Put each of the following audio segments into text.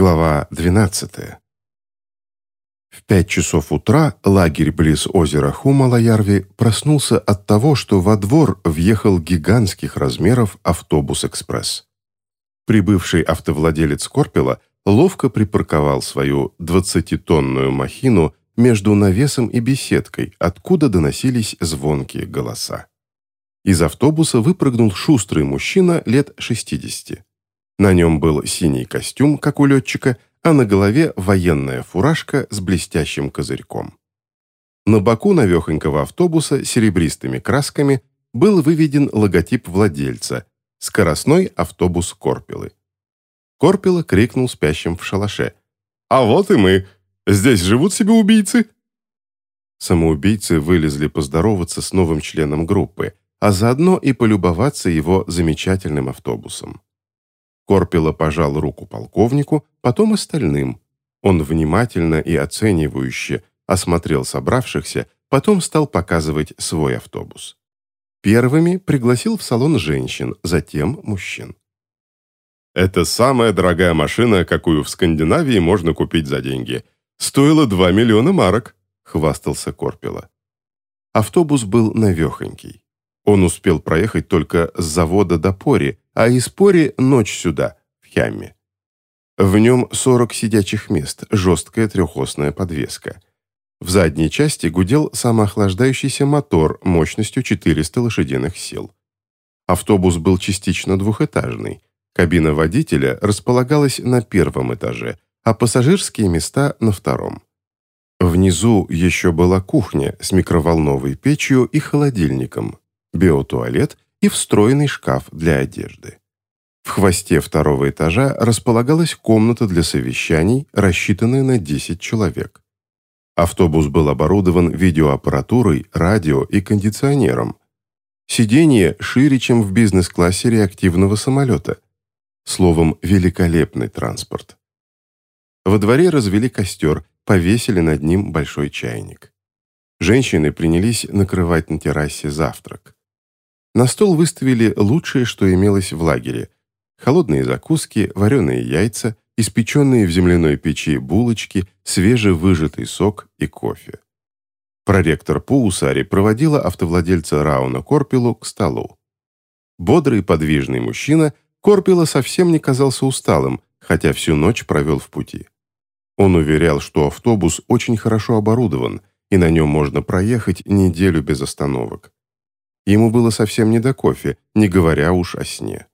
Глава 12. В пять часов утра лагерь близ озера Хумалаярви проснулся от того, что во двор въехал гигантских размеров автобус-экспресс. Прибывший автовладелец Корпела ловко припарковал свою 20-тонную махину между навесом и беседкой, откуда доносились звонкие голоса. Из автобуса выпрыгнул шустрый мужчина лет 60. На нем был синий костюм, как у летчика, а на голове военная фуражка с блестящим козырьком. На боку навехонького автобуса серебристыми красками был выведен логотип владельца – скоростной автобус Корпелы. Корпела крикнул спящим в шалаше. «А вот и мы! Здесь живут себе убийцы!» Самоубийцы вылезли поздороваться с новым членом группы, а заодно и полюбоваться его замечательным автобусом. Корпела пожал руку полковнику, потом остальным. Он внимательно и оценивающе осмотрел собравшихся, потом стал показывать свой автобус. Первыми пригласил в салон женщин, затем мужчин. «Это самая дорогая машина, какую в Скандинавии можно купить за деньги. Стоила 2 миллиона марок», — хвастался Корпела. Автобус был навехонький. Он успел проехать только с завода до Пори, а из Пори ночь сюда, в Хямме. В нем 40 сидячих мест, жесткая трехосная подвеска. В задней части гудел самоохлаждающийся мотор мощностью 400 лошадиных сил. Автобус был частично двухэтажный. Кабина водителя располагалась на первом этаже, а пассажирские места на втором. Внизу еще была кухня с микроволновой печью и холодильником, биотуалет и встроенный шкаф для одежды. В хвосте второго этажа располагалась комната для совещаний, рассчитанная на 10 человек. Автобус был оборудован видеоаппаратурой, радио и кондиционером. Сиденье шире, чем в бизнес-классе реактивного самолета. Словом, великолепный транспорт. Во дворе развели костер, повесили над ним большой чайник. Женщины принялись накрывать на террасе завтрак. На стол выставили лучшее, что имелось в лагере. Холодные закуски, вареные яйца, испеченные в земляной печи булочки, свежевыжатый сок и кофе. Проректор Паусари проводила автовладельца Рауна Корпилу к столу. Бодрый подвижный мужчина, Корпила совсем не казался усталым, хотя всю ночь провел в пути. Он уверял, что автобус очень хорошо оборудован, и на нем можно проехать неделю без остановок. Ему было совсем не до кофе, не говоря уж о сне.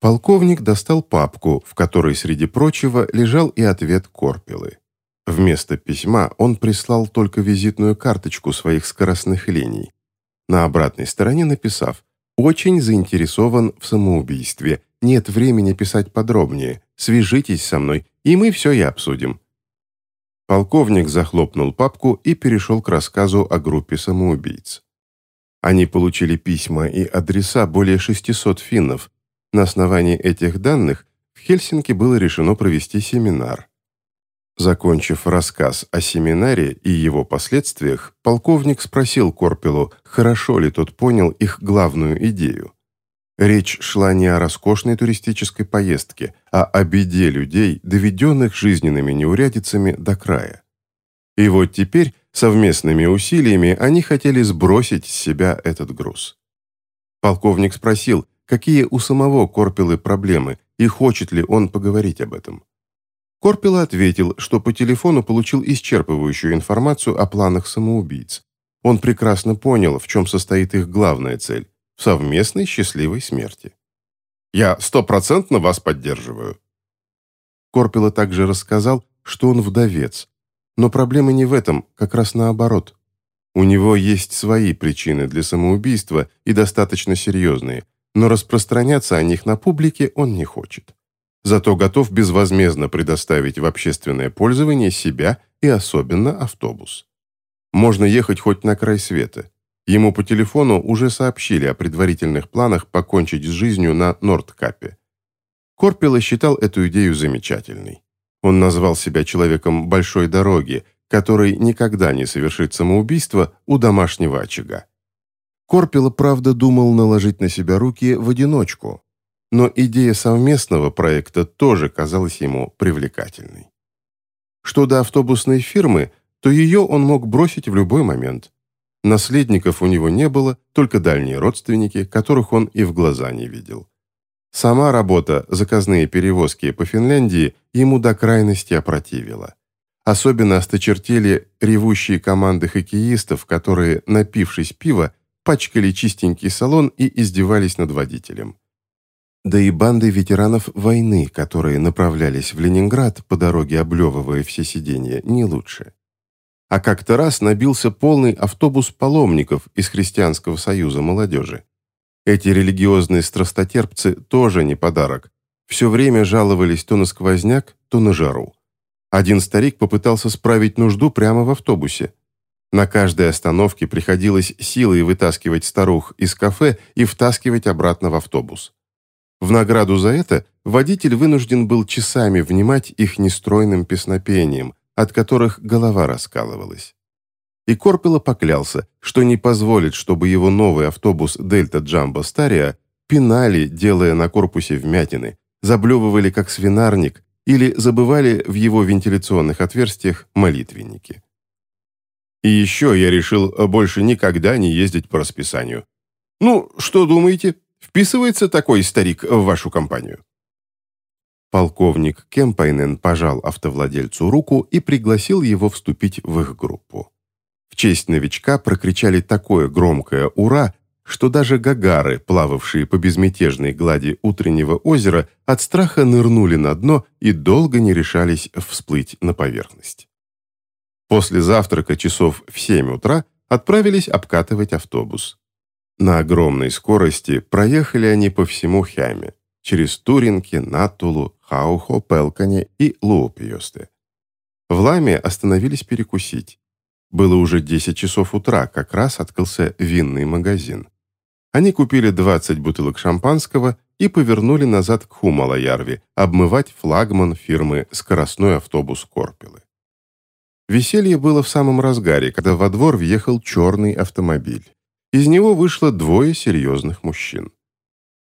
Полковник достал папку, в которой, среди прочего, лежал и ответ Корпелы. Вместо письма он прислал только визитную карточку своих скоростных линий. На обратной стороне написав «Очень заинтересован в самоубийстве. Нет времени писать подробнее. Свяжитесь со мной, и мы все и обсудим». Полковник захлопнул папку и перешел к рассказу о группе самоубийц. Они получили письма и адреса более 600 финнов. На основании этих данных в Хельсинки было решено провести семинар. Закончив рассказ о семинаре и его последствиях, полковник спросил Корпелу, хорошо ли тот понял их главную идею. Речь шла не о роскошной туристической поездке, а о беде людей, доведенных жизненными неурядицами до края. И вот теперь совместными усилиями они хотели сбросить с себя этот груз. Полковник спросил, какие у самого Корпелы проблемы и хочет ли он поговорить об этом. Корпела ответил, что по телефону получил исчерпывающую информацию о планах самоубийц. Он прекрасно понял, в чем состоит их главная цель – в совместной счастливой смерти. «Я стопроцентно вас поддерживаю». Корпела также рассказал, что он вдовец, но проблема не в этом, как раз наоборот. У него есть свои причины для самоубийства и достаточно серьезные, но распространяться о них на публике он не хочет. Зато готов безвозмездно предоставить в общественное пользование себя и особенно автобус. Можно ехать хоть на край света. Ему по телефону уже сообщили о предварительных планах покончить с жизнью на Нордкапе. Корпела считал эту идею замечательной. Он назвал себя человеком большой дороги, который никогда не совершит самоубийство у домашнего очага. Корпела, правда, думал наложить на себя руки в одиночку. но идея совместного проекта тоже казалась ему привлекательной. Что до автобусной фирмы, то ее он мог бросить в любой момент. Наследников у него не было, только дальние родственники, которых он и в глаза не видел. Сама работа, заказные перевозки по Финляндии ему до крайности опротивила. Особенно осточертели ревущие команды хоккеистов, которые, напившись пива, пачкали чистенький салон и издевались над водителем. Да и банды ветеранов войны, которые направлялись в Ленинград по дороге облевывая все сиденья, не лучше. А как-то раз набился полный автобус паломников из Христианского союза молодежи. Эти религиозные страстотерпцы тоже не подарок. Все время жаловались то на сквозняк, то на жару. Один старик попытался справить нужду прямо в автобусе. На каждой остановке приходилось силой вытаскивать старух из кафе и втаскивать обратно в автобус. В награду за это водитель вынужден был часами внимать их нестройным песнопением, от которых голова раскалывалась. И Корпело поклялся, что не позволит, чтобы его новый автобус «Дельта Джамбо Стария» пинали, делая на корпусе вмятины, заблевывали как свинарник или забывали в его вентиляционных отверстиях молитвенники. И еще я решил больше никогда не ездить по расписанию. Ну, что думаете, вписывается такой старик в вашу компанию? Полковник Кемпайнен пожал автовладельцу руку и пригласил его вступить в их группу. В честь новичка прокричали такое громкое «Ура!», что даже гагары, плававшие по безмятежной глади утреннего озера, от страха нырнули на дно и долго не решались всплыть на поверхность. После завтрака часов в 7 утра отправились обкатывать автобус. На огромной скорости проехали они по всему Хяме, через Туринки, Натулу, Хаухо, Пелкане и Луопьёсте. В Ламе остановились перекусить. Было уже 10 часов утра, как раз открылся винный магазин. Они купили 20 бутылок шампанского и повернули назад к Хумалаярви обмывать флагман фирмы «Скоростной автобус Корпелы». Веселье было в самом разгаре, когда во двор въехал черный автомобиль. Из него вышло двое серьезных мужчин.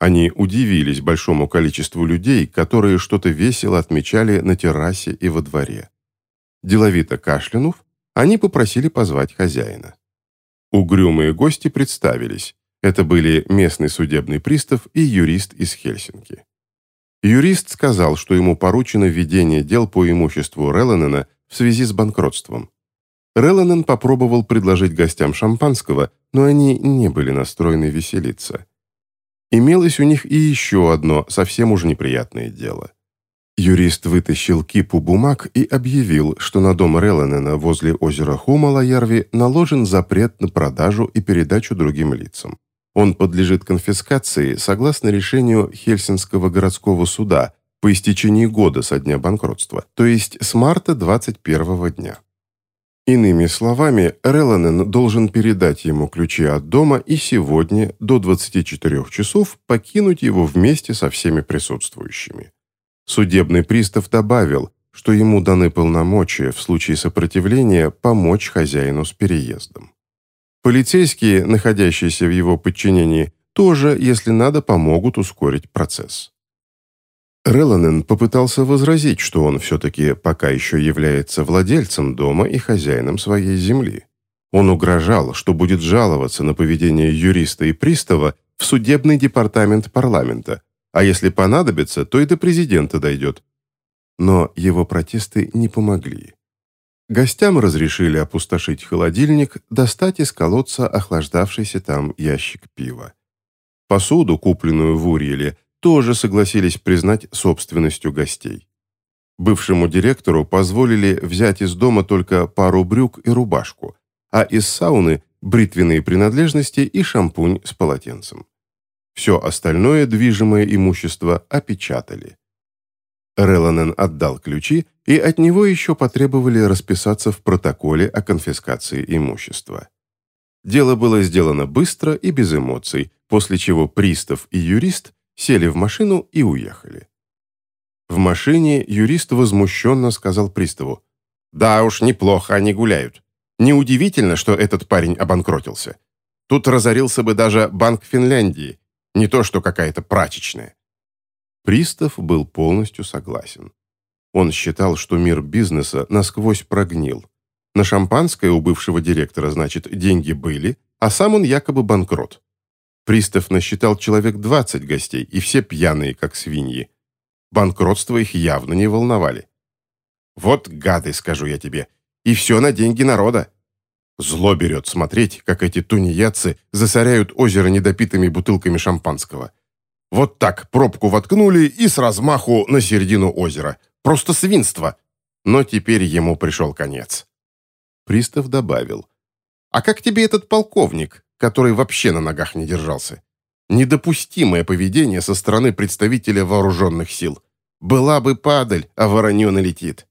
Они удивились большому количеству людей, которые что-то весело отмечали на террасе и во дворе. Деловито кашлянув, они попросили позвать хозяина. Угрюмые гости представились. Это были местный судебный пристав и юрист из Хельсинки. Юрист сказал, что ему поручено ведение дел по имуществу Релленена в связи с банкротством. Реланен попробовал предложить гостям шампанского, но они не были настроены веселиться. Имелось у них и еще одно, совсем уж неприятное дело. Юрист вытащил кипу бумаг и объявил, что на дом Реланена возле озера Хумалаярви наложен запрет на продажу и передачу другим лицам. Он подлежит конфискации согласно решению Хельсинского городского суда по истечении года со дня банкротства, то есть с марта 21 дня. Иными словами, Реланен должен передать ему ключи от дома и сегодня до 24 часов покинуть его вместе со всеми присутствующими. Судебный пристав добавил, что ему даны полномочия в случае сопротивления помочь хозяину с переездом. Полицейские, находящиеся в его подчинении, тоже, если надо, помогут ускорить процесс. Реланен попытался возразить, что он все-таки пока еще является владельцем дома и хозяином своей земли. Он угрожал, что будет жаловаться на поведение юриста и пристава в судебный департамент парламента, а если понадобится, то и до президента дойдет. Но его протесты не помогли. Гостям разрешили опустошить холодильник, достать из колодца охлаждавшийся там ящик пива. Посуду, купленную в Урьеле, тоже согласились признать собственностью гостей. Бывшему директору позволили взять из дома только пару брюк и рубашку, а из сауны – бритвенные принадлежности и шампунь с полотенцем. Все остальное движимое имущество опечатали. Реланен отдал ключи, и от него еще потребовали расписаться в протоколе о конфискации имущества. Дело было сделано быстро и без эмоций, после чего пристав и юрист сели в машину и уехали. В машине юрист возмущенно сказал приставу, «Да уж, неплохо они гуляют. Неудивительно, что этот парень обанкротился. Тут разорился бы даже Банк Финляндии, не то что какая-то прачечная. Пристав был полностью согласен. Он считал, что мир бизнеса насквозь прогнил. На шампанское у бывшего директора, значит, деньги были, а сам он якобы банкрот. Пристав насчитал человек 20 гостей, и все пьяные, как свиньи. Банкротство их явно не волновали. «Вот гады, скажу я тебе, и все на деньги народа. Зло берет смотреть, как эти тунеядцы засоряют озеро недопитыми бутылками шампанского. Вот так пробку воткнули и с размаху на середину озера. Просто свинство. Но теперь ему пришел конец. Пристав добавил. «А как тебе этот полковник, который вообще на ногах не держался? Недопустимое поведение со стороны представителя вооруженных сил. Была бы падаль, а воронье налетит».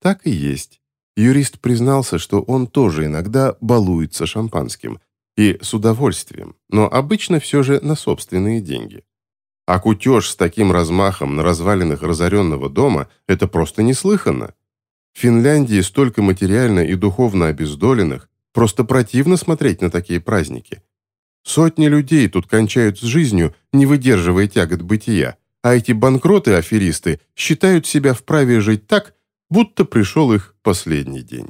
Так и есть. Юрист признался, что он тоже иногда балуется шампанским. И с удовольствием, но обычно все же на собственные деньги. А кутеж с таким размахом на развалинах разоренного дома – это просто неслыханно. В Финляндии столько материально и духовно обездоленных, просто противно смотреть на такие праздники. Сотни людей тут кончают с жизнью, не выдерживая тягот бытия, а эти банкроты-аферисты считают себя вправе жить так, будто пришел их последний день.